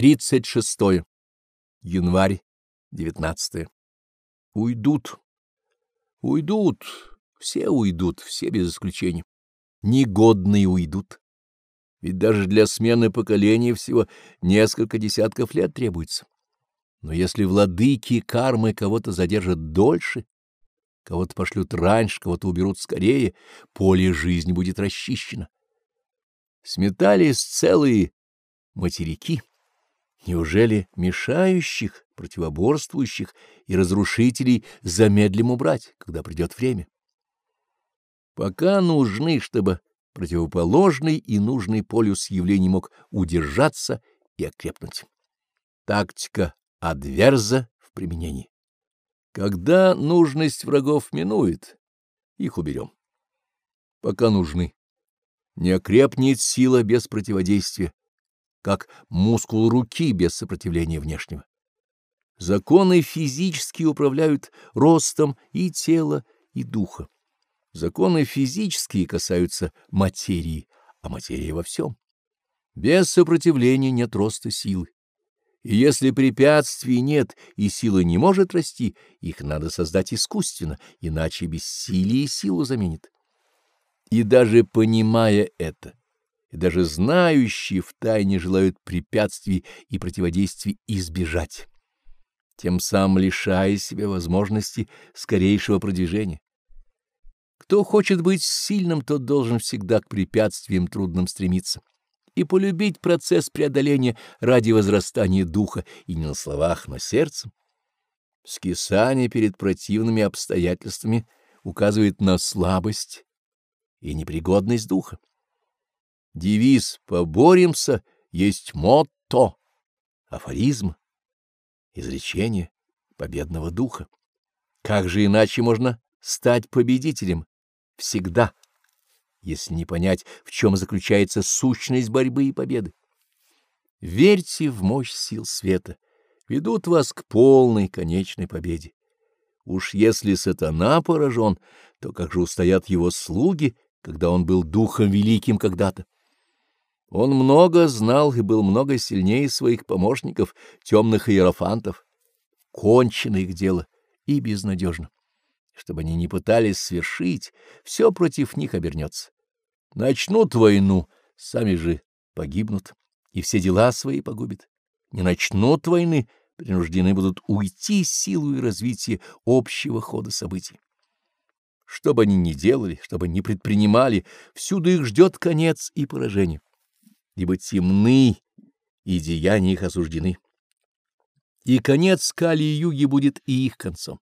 36. Январь 19. Уйдут. Уйдут. Все уйдут, все без исключения. Негодные уйдут. Ведь даже для смены поколения всего несколько десятков лет требуется. Но если владыки кармы кого-то задержат дольше, кого-то пошлют раньше, кого-то уберут скорее, поле жизни будет расчищено. Сметались целые материки. Неужели мешающих, противоборствующих и разрушителей замедлим убрать, когда придет время? Пока нужны, чтобы противоположный и нужный полюс явлений мог удержаться и окрепнуть. Тактика адверза в применении. Когда нужность врагов минует, их уберем. Пока нужны. Не окрепнет сила без противодействия, как мускул руки без сопротивления внешнего. Законы физические управляют ростом и тела, и духа. Законы физические касаются материи, а материя во всем. Без сопротивления нет роста силы. И если препятствий нет и сила не может расти, их надо создать искусственно, иначе бессилие силу заменит. И даже понимая это, и даже знающие втайне желают препятствий и противодействий избежать, тем самым лишая себя возможности скорейшего продвижения. Кто хочет быть сильным, тот должен всегда к препятствиям трудным стремиться и полюбить процесс преодоления ради возрастания духа и не на словах, но сердцем. Скисание перед противными обстоятельствами указывает на слабость и непригодность духа. Девиз «Поборемся» есть мотто, афоризм, изречение победного духа. Как же иначе можно стать победителем всегда, если не понять, в чем заключается сущность борьбы и победы? Верьте в мощь сил света, ведут вас к полной конечной победе. Уж если сатана поражен, то как же устоят его слуги, когда он был духом великим когда-то? Он много знал и был много сильнее своих помощников, темных иерофантов. Кончено их дело и безнадежно. Чтобы они не пытались свершить, все против них обернется. Начнут войну, сами же погибнут, и все дела свои погубят. Не начнут войны, принуждены будут уйти силу и развитие общего хода событий. Что бы они ни делали, что бы ни предпринимали, всюду их ждет конец и поражение ибо темны, и деяния их осуждены. И конец Кали-юги будет и их концом.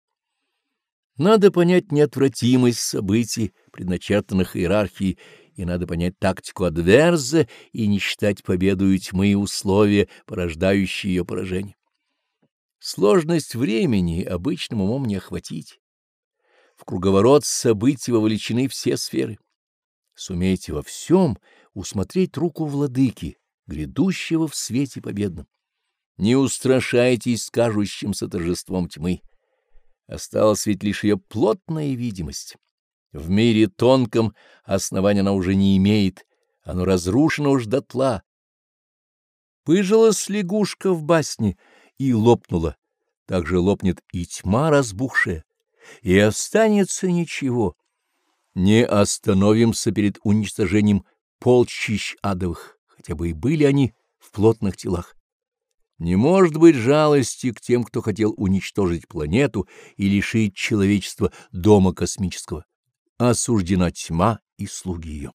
Надо понять неотвратимость событий, предначертанных иерархией, и надо понять тактику адверза и не считать победу и тьмы условия, порождающие ее поражение. Сложность времени обычным умом не охватить. В круговорот событий вовлечены все сферы. Сумейте во всем — усмотреть руку владыки, грядущего в свете победном. Не устрашайтесь скажущимся торжеством тьмы. Осталась ведь лишь ее плотная видимость. В мире тонком основания она уже не имеет, оно разрушено уж дотла. Пыжилась лягушка в басне и лопнула, так же лопнет и тьма разбухшая, и останется ничего. Не остановимся перед уничтожением полчищ адовых, хотя бы и были они в плотных телах. Не может быть жалости к тем, кто хотел уничтожить планету и лишить человечества дома космического. Осуждена тьма и слуги ее.